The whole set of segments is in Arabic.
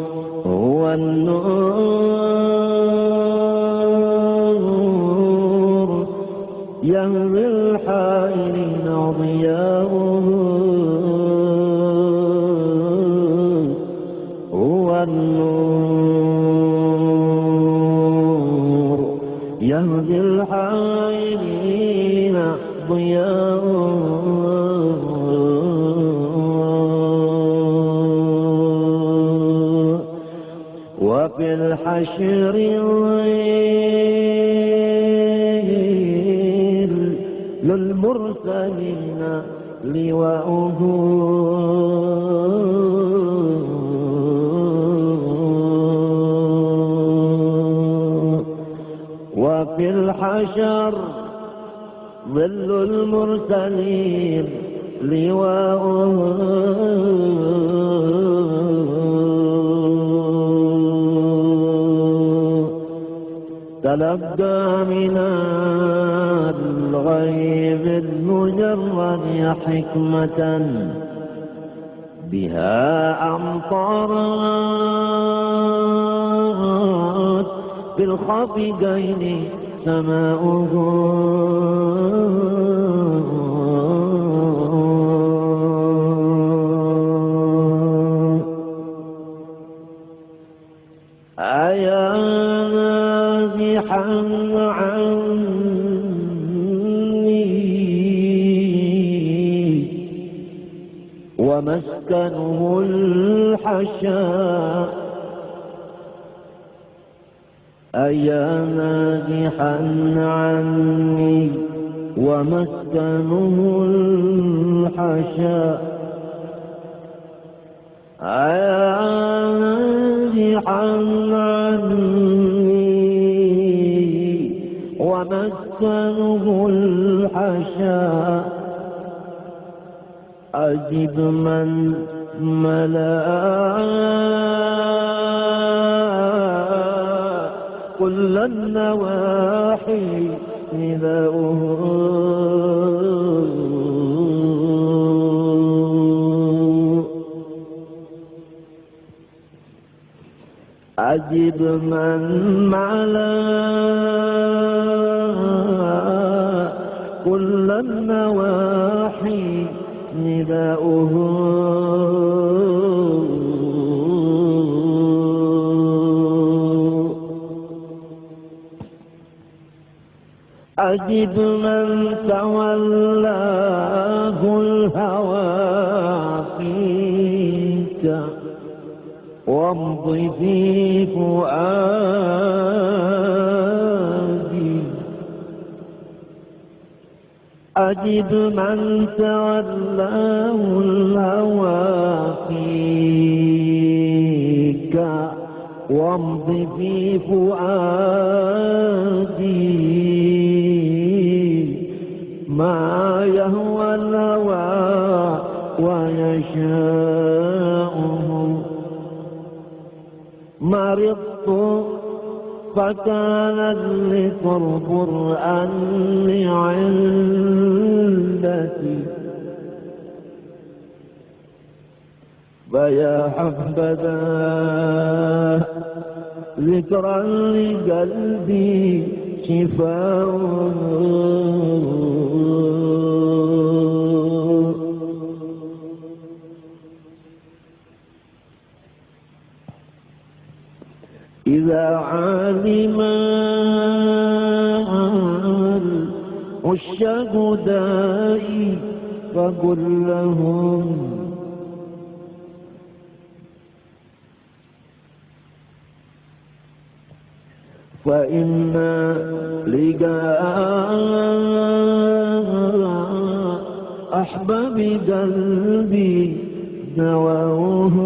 هو النور يهوي ضياؤه هو النور يهدي الحائرين ضياؤه وفي الحشر الظل للمرسلين لواؤه وفي الحشر ظل المرسلين لواؤه تلقى من الغيب المجرد حكمة. بها أمطرت في الخفقين سماؤه. ومسكنه الحشاء أيا نازحا عني ومسكنه الحشاء أيا نازحا عني ومسكنه الحشاء أجب من ملأ. كل النواحي نداؤه. أجب من ملا. كل النواحي نداؤه أجب من تولاه الهوى فيك وامض في فؤادي أجد من تولاه الهوى فيك وامض في فؤادي ما يهوى الهوى ويشاءه. مرضت فكان لقرب الأن فيا حبذا ذكرا لقلبي شفاء. إذا علم العشاق دائي فقل لهم. فإن لقاء أحباب قلبي نواه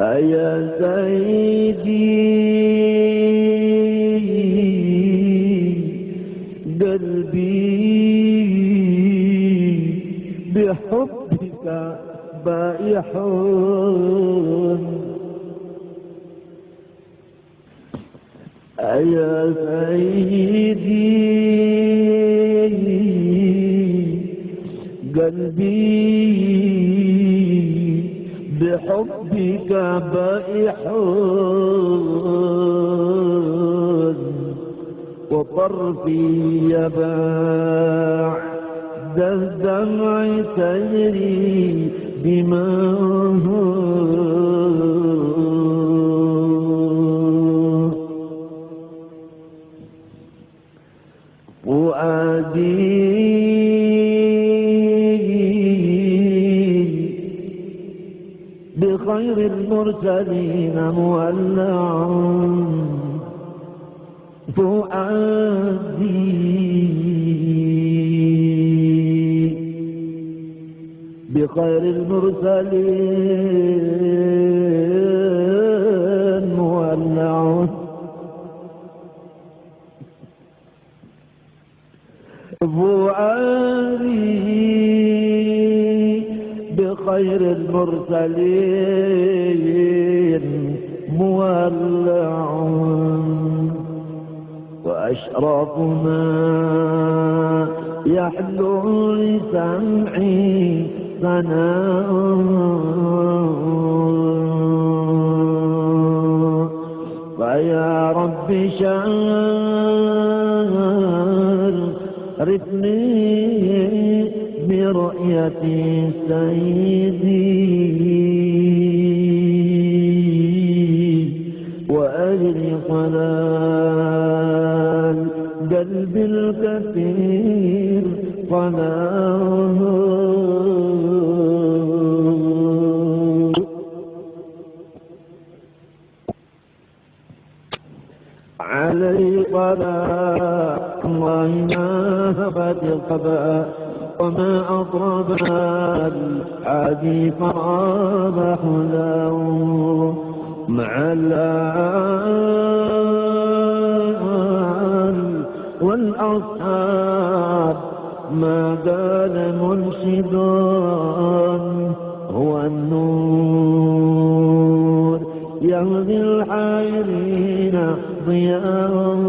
أيا سيدي قلبي بحبك بائح. أيا سيدي قلبي بحبك بائح. وطرفي يباع الدمع تجري بماه فؤادي بخير المرسلين مولع فؤادي. بخير المرسلين مولع فؤادي. بخير المرسلين مولع وأشرف ما يحلو لسمعي ثناء فيا رب شرفني برؤية سيدي. وأجل صلال قلب الكثير صلاه علي الله ما هبت القباء وما أطرب الحادي فراب حلاه مع الآل والأصحاب ما قال منشد هو النور يهدي الحائرين ضياء.